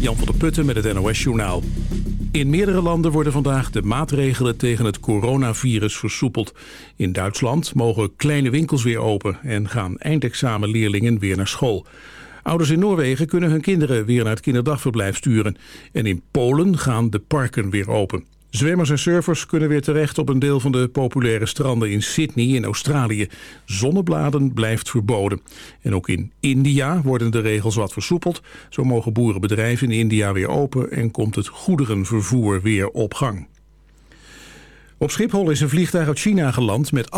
Jan van der Putten met het NOS-journaal. In meerdere landen worden vandaag de maatregelen tegen het coronavirus versoepeld. In Duitsland mogen kleine winkels weer open en gaan eindexamenleerlingen weer naar school. Ouders in Noorwegen kunnen hun kinderen weer naar het kinderdagverblijf sturen. En in Polen gaan de parken weer open. Zwemmers en surfers kunnen weer terecht op een deel van de populaire stranden in Sydney in Australië. Zonnebladen blijft verboden. En ook in India worden de regels wat versoepeld. Zo mogen boerenbedrijven in India weer open en komt het goederenvervoer weer op gang. Op Schiphol is een vliegtuig uit China geland met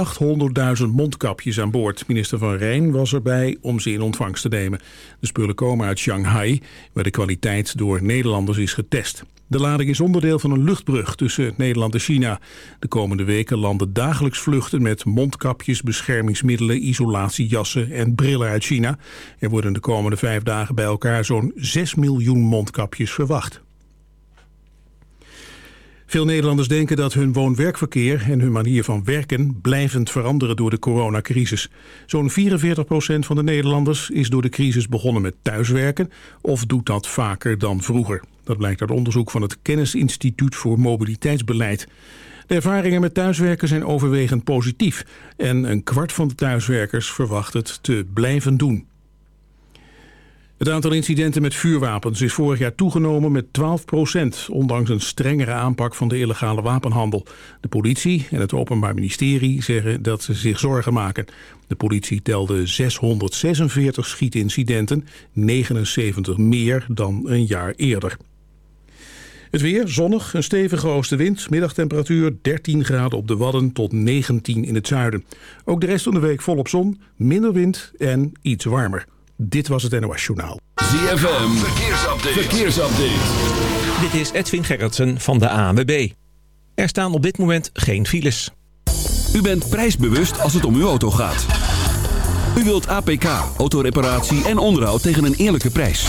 800.000 mondkapjes aan boord. Minister Van Rijn was erbij om ze in ontvangst te nemen. De spullen komen uit Shanghai, waar de kwaliteit door Nederlanders is getest. De lading is onderdeel van een luchtbrug tussen Nederland en China. De komende weken landen dagelijks vluchten met mondkapjes, beschermingsmiddelen, isolatiejassen en brillen uit China. Er worden de komende vijf dagen bij elkaar zo'n 6 miljoen mondkapjes verwacht. Veel Nederlanders denken dat hun woon-werkverkeer en hun manier van werken blijvend veranderen door de coronacrisis. Zo'n 44% van de Nederlanders is door de crisis begonnen met thuiswerken of doet dat vaker dan vroeger. Dat blijkt uit onderzoek van het Kennisinstituut voor Mobiliteitsbeleid. De ervaringen met thuiswerken zijn overwegend positief en een kwart van de thuiswerkers verwacht het te blijven doen. Het aantal incidenten met vuurwapens is vorig jaar toegenomen met 12 procent, ondanks een strengere aanpak van de illegale wapenhandel. De politie en het Openbaar Ministerie zeggen dat ze zich zorgen maken. De politie telde 646 schietincidenten, 79 meer dan een jaar eerder. Het weer, zonnig, een stevige oostenwind, middagtemperatuur 13 graden op de Wadden tot 19 in het zuiden. Ook de rest van de week volop zon, minder wind en iets warmer. Dit was het NOS Journaal. ZFM, verkeersupdate. verkeersupdate. Dit is Edwin Gerritsen van de ANWB. Er staan op dit moment geen files. U bent prijsbewust als het om uw auto gaat. U wilt APK, autoreparatie en onderhoud tegen een eerlijke prijs.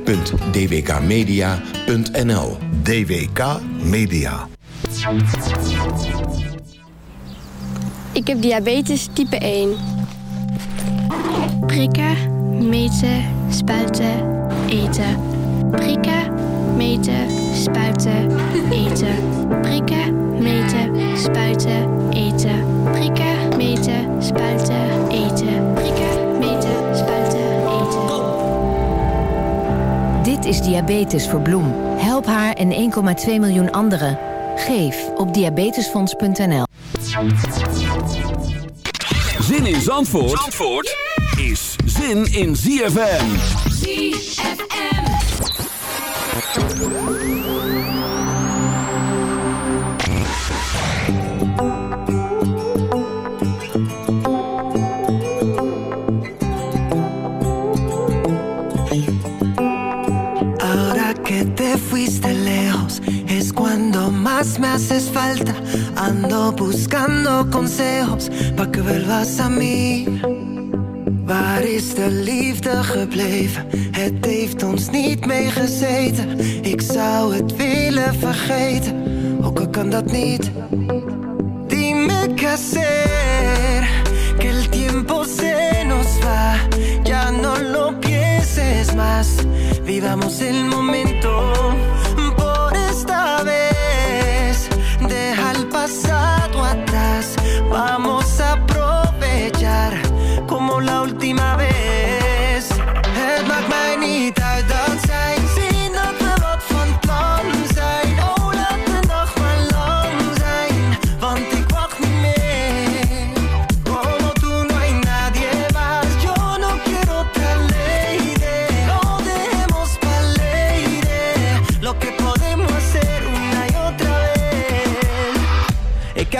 www.dwkmedia.nl DWK Media. Ik heb diabetes type 1. Prikken, meten, spuiten, eten. Prikken, meten, spuiten, eten. Prikken, meten, spuiten, is Diabetes voor Bloem. Help haar en 1,2 miljoen anderen. Geef op diabetesfonds.nl. Zin in Zandvoort, Zandvoort is zin in ZFM. ZFM. Más me haces falta. Ando buscando consejos pa' que vuelvas a. Waar is de liefde gebleven? Het heeft ons niet meegezeten. Ik zou het willen vergeten, ook al kan dat niet. Dime qué hacer, que el tiempo se nos va. Ya no lo pienses más. Vivamos el momento.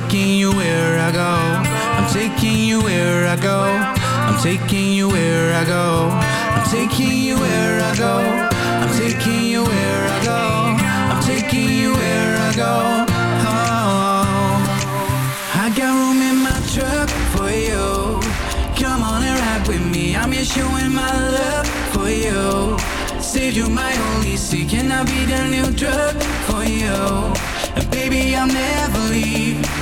taking you where I go. I'm taking you where I go. I'm taking you where I go. I'm taking you where I go. I'm taking you where I go. I'm taking you where I go. Oh, I got room in my truck for you. Come on and ride with me. I'm just showing my love for you. Said you my only seat. Can I be the new drug for you? And baby, I'll never leave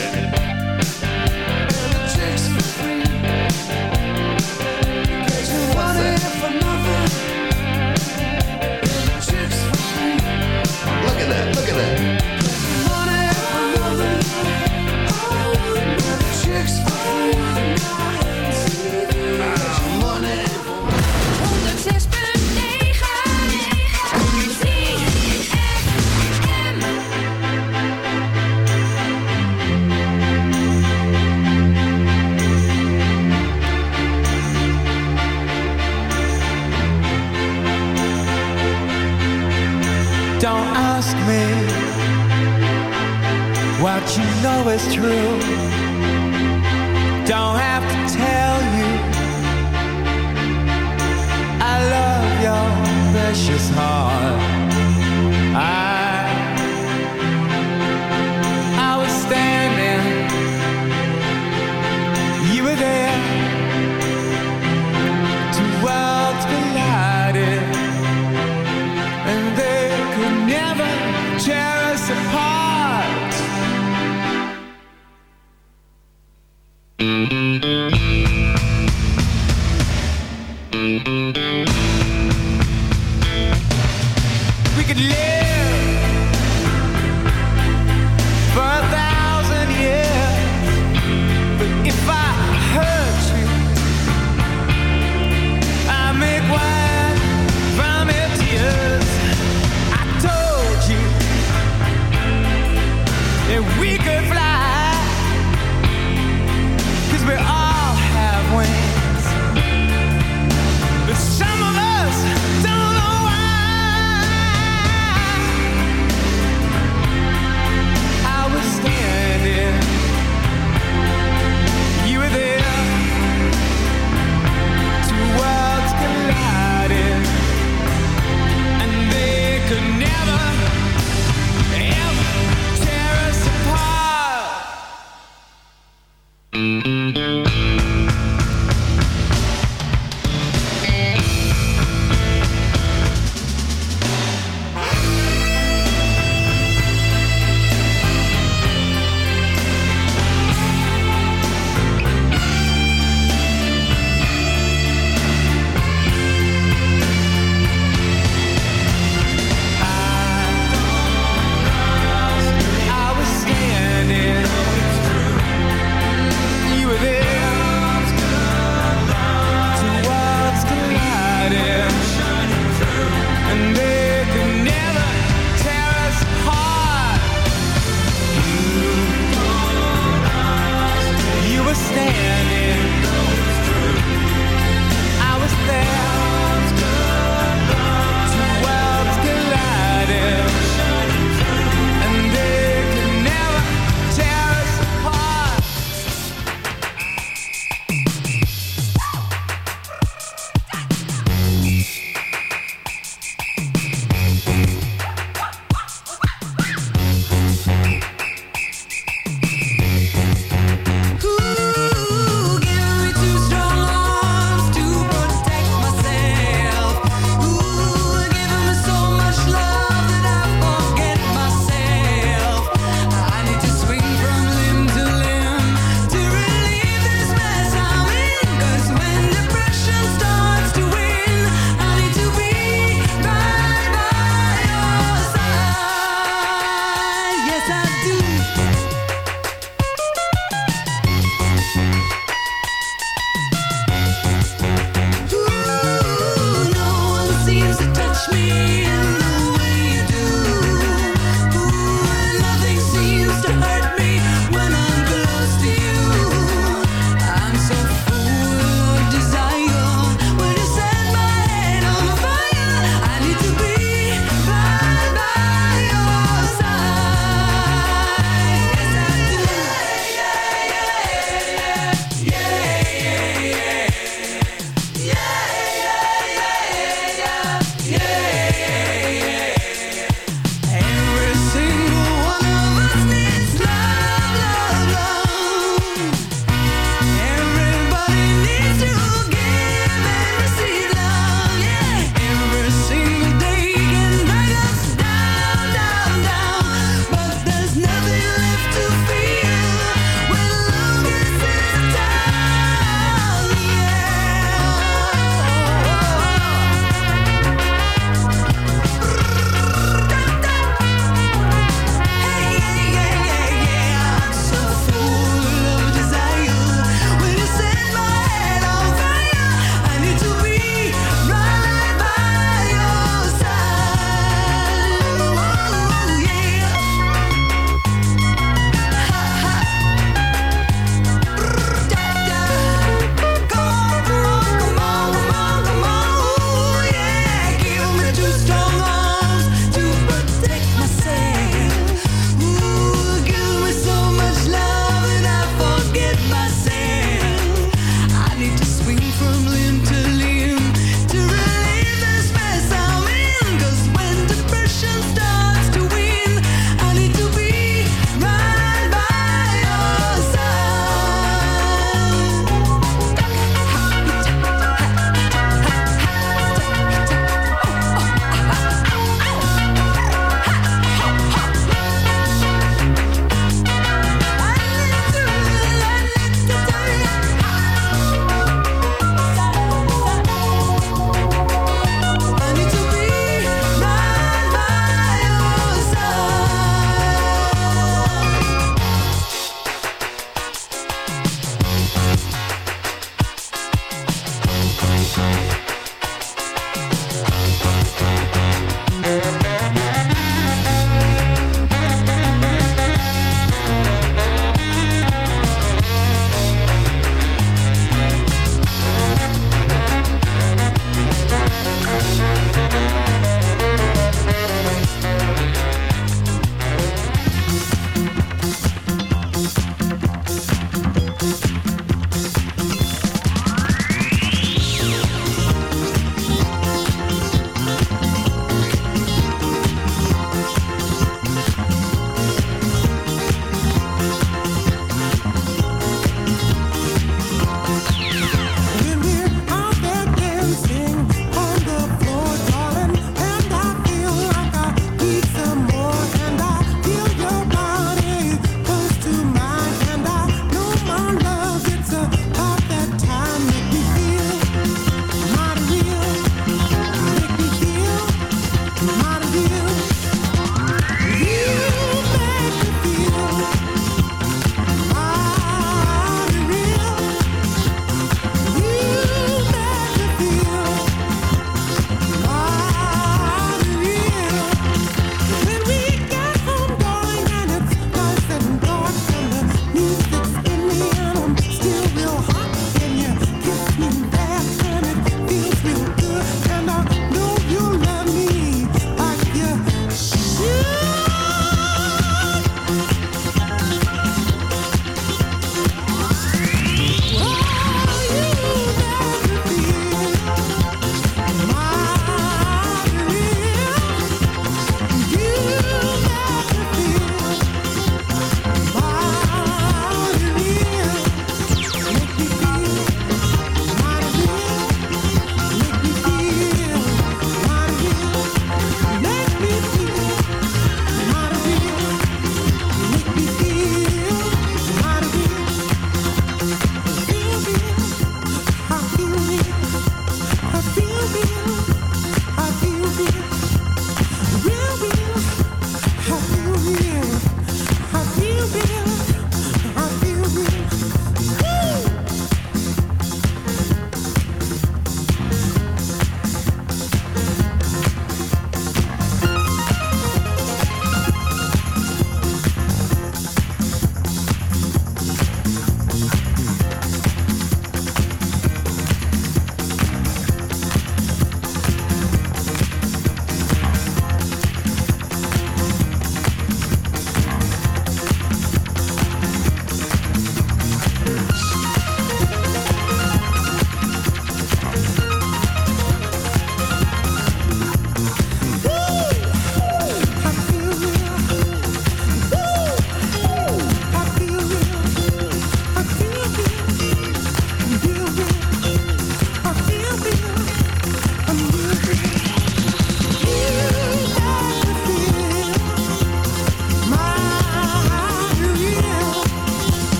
know it's true. Don't have to tell you. I love your precious heart.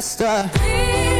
Esther.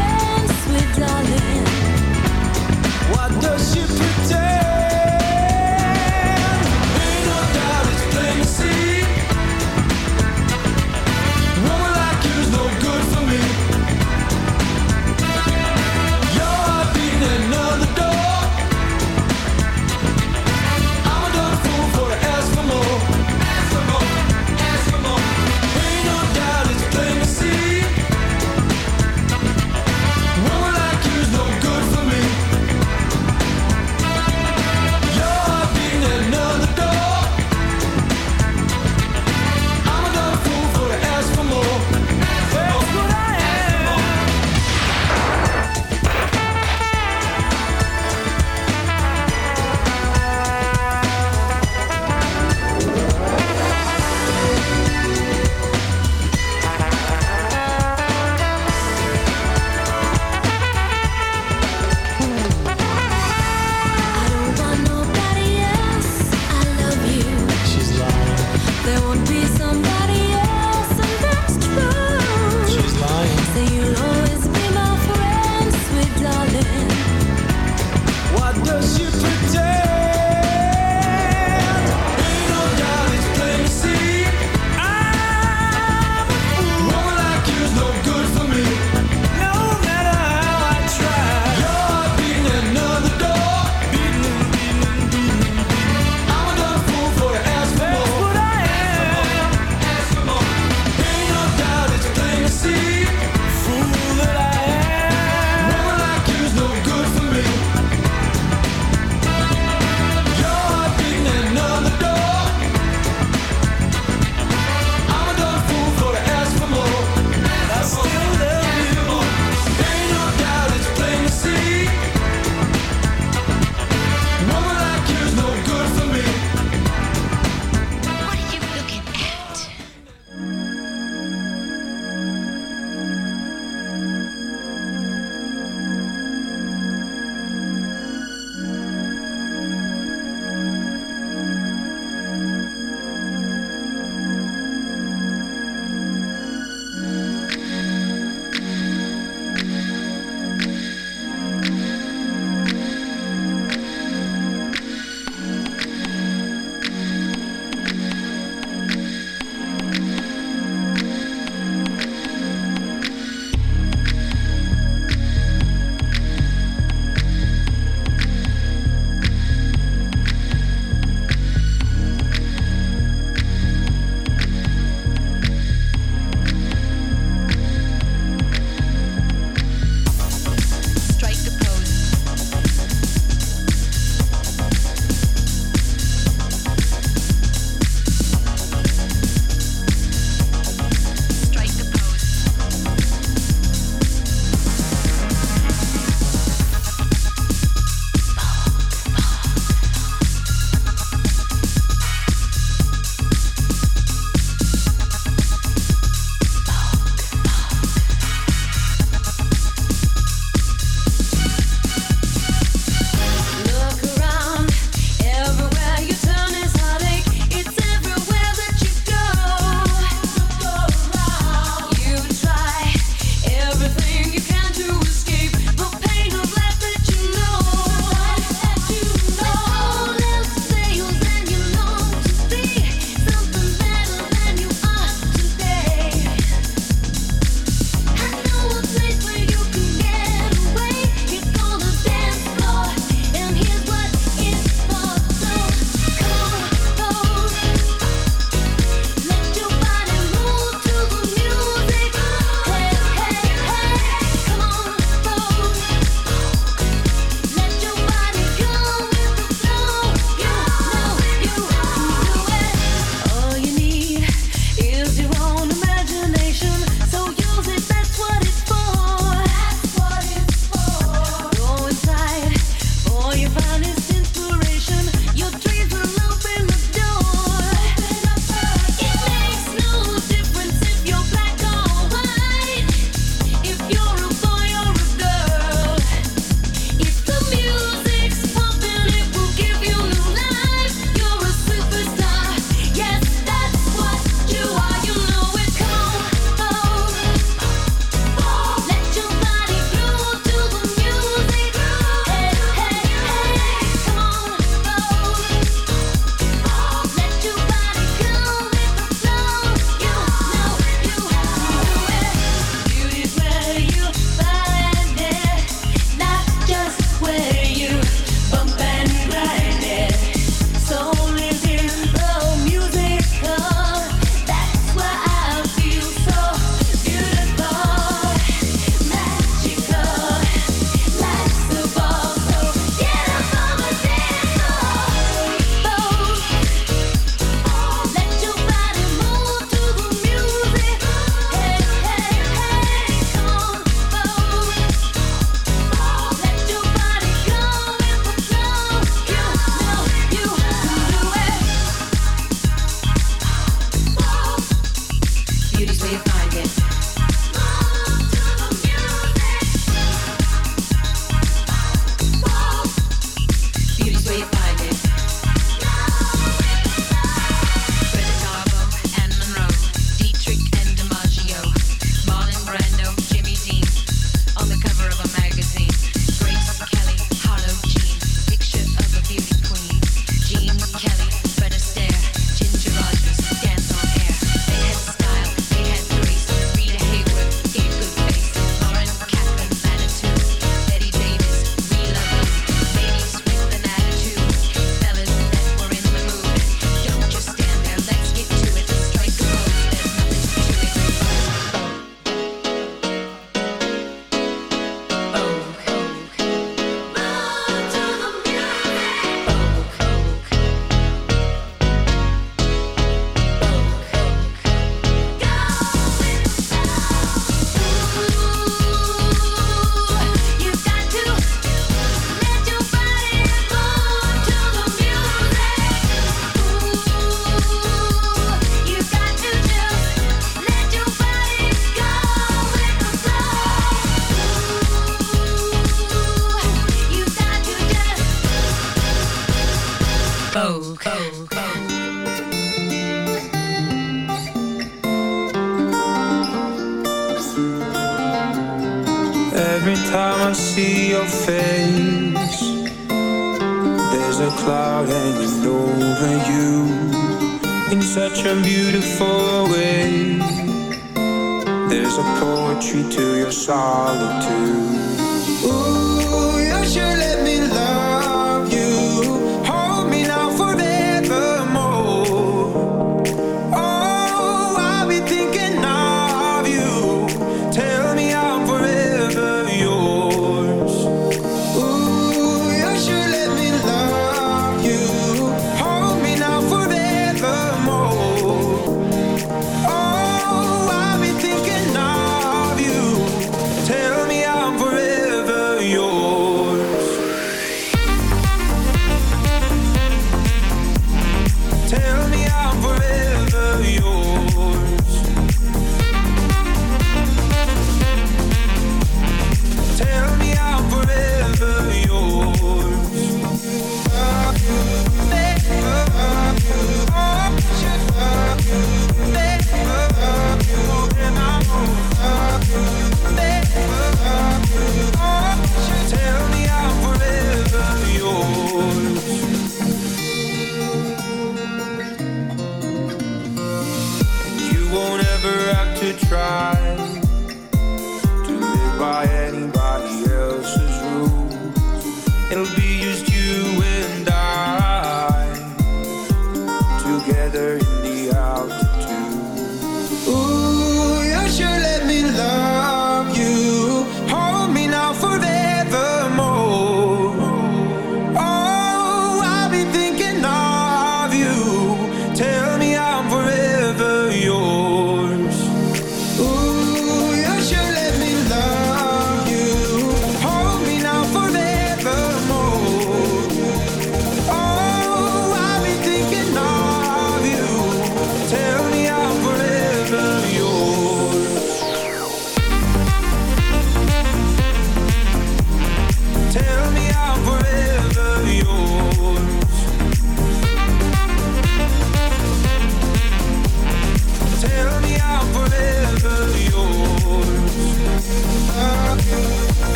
darling. What does she pretend?